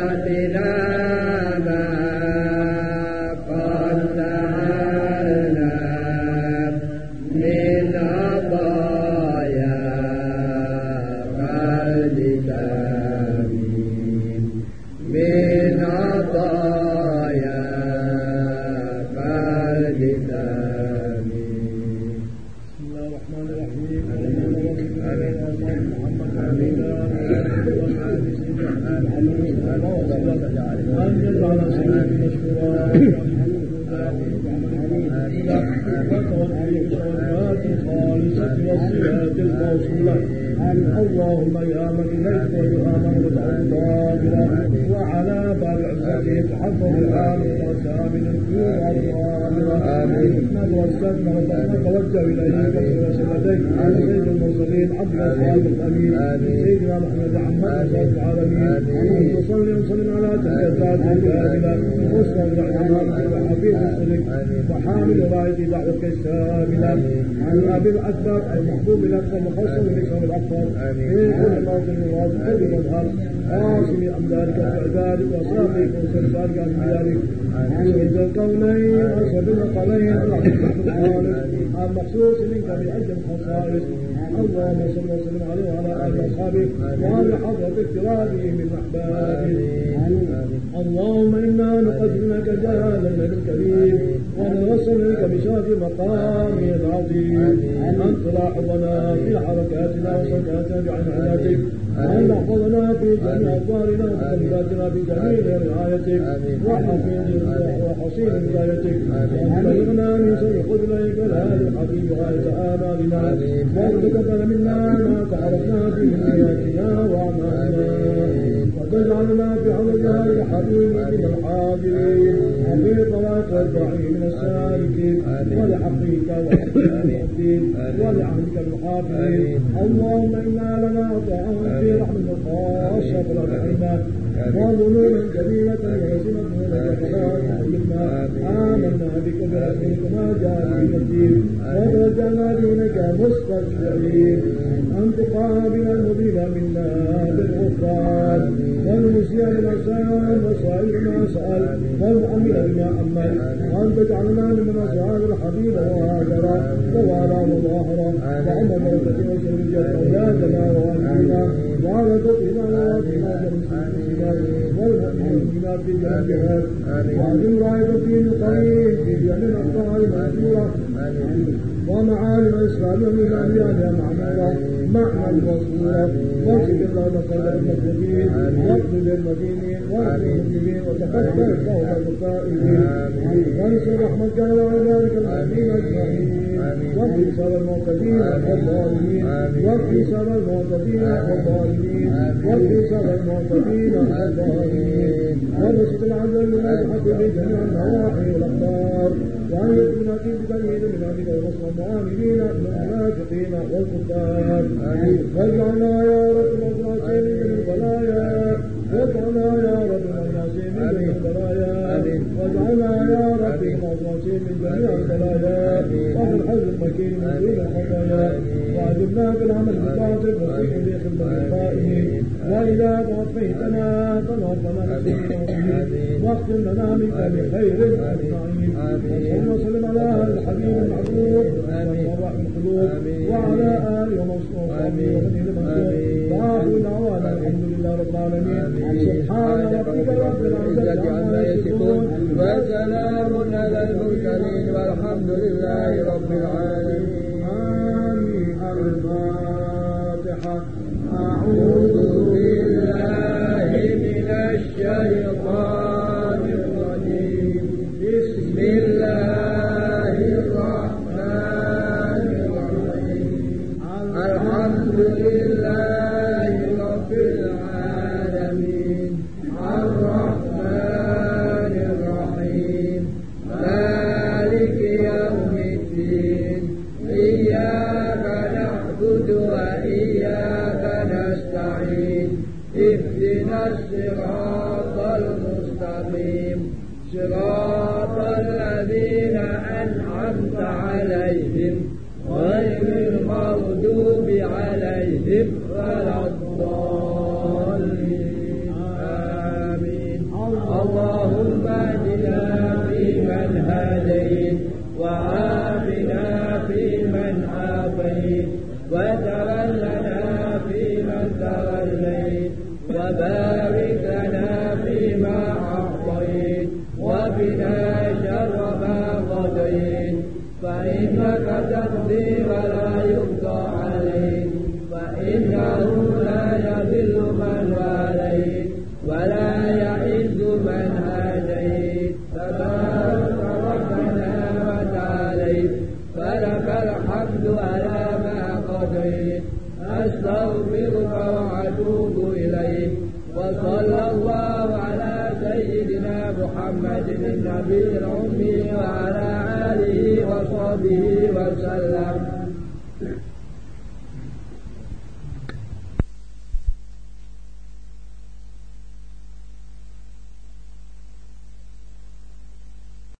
ेन اللهم يا من إليك ويؤمن وتعالى وعلى باب العزة تحفظ الآن وسامن آمين نتوسلنا ونتوجه إليك وسلتيك على سيد المرسلين عبد الأصحاب الأمين سيدنا محمد عمد صلى العالمين. وصلي وسلم على تحيات الكاملة واستودع جمالك وحفيظ صدق وحامل راية دعوتك الشاملة عن الأب الأكبر المحبوب لك ومخصص باسم الأكبر. في كل موطن وواضح كل مظهر. قاسم أمدارك وإعدادك وصافيك وسلسالك عن ديارك الكونين وأسد القلين المخصوص منك بأجل الخصائص اللهم صل وسلم عليه وعلى آله وأصحابه وعلى حضرة من أحبابه اللهم إنا نقدمك جلالا لك الكريم ونرسلك بشرف مقامه العظيم. أن تلاحظنا في حركاتنا وسكناتنا بعنايتك. وأن تحفظنا في جميع أقوالنا وتكلماتنا بجميل رعايتك وحصين هدايتك وبلغنا من سر قدرك والهادي الحبيب غاية آمالنا. وتقبل منا ما تعرفنا في نياتنا وأعمالنا. وتجعلنا في حضرها الحبيب من الحاضرين. وفي طلاق الداعين من السالكين ولحقك والدين ولعهدك الحافظين اللهم انا لنا طاعه في رحمه خاصه رحمه وظنونا جميلة وزنة وفضائل آمنا بك برحمتك ما جاء من الدين وتوجهنا دونك مستشفعين أن تقابل المضيب منا بالغفران والنسيان الإحسان وسائر ما سأل والمؤمن بما أمل وأن تجعلنا من أصحاب الحبيب وهاجر ووالى وظاهرة وعمر موتة وسر الجنة يا جمال والدينا وعلى تطينا وواطنا جمسنا والمؤمنين في جنبها وعلم راية الدين القريب جنة الأبطال المنصورة ومعالم الإسلام من الأنبياء معمورة معنى المصورة واغفر اللهم قلب المسلمين واغفر للمدينين واغفر المسلمين وتقبل التوبة التائبين وانصر رحمتك على عبادك المؤمنين أجمعين واغفر شر المعتدين والظالمين واغفر شر المعتدين والظالمين واغفر شر المعتدين والظالمين وبسط العدل والحق في جميع النواحي والأقدار وأن يكون في الرسل المؤمنين من المنافقين والكفار واجعلنا يا رب الأخلاصين من البلايا واجعلنا يا رب الأخلاصين من البلايا واجعلنا يا رب الأخلاصين من جميع البلايا وفي الحزب المكين من دون الخطايا وعجبنا بالعمل الباطل والصدق بخدمة القائمين وإذا توفيتنا مسلمين واختم لنا منك بخير اللهم صل على الحبيب المعبود وفرح القلوب. وعلى آله وصحبه. المنصور وآخر دعوانا الحمد لله رب العالمين. سبحان ربك رب العزة عما يصفون. وسلام على المرسلين والحمد لله رب العالمين. المستقيم صراط الذين أنعمت عليهم غير المغضوب عليهم ولا الضالين. آمين. اللهم اهدنا فيمن هديت وعافنا فيمن عافيت وتولنا فيمن توليت وبارك أستغفرك وأتوب إليك وصلى الله على سيدنا محمد النبي الأمي وعلى آله وصحبه وسلم.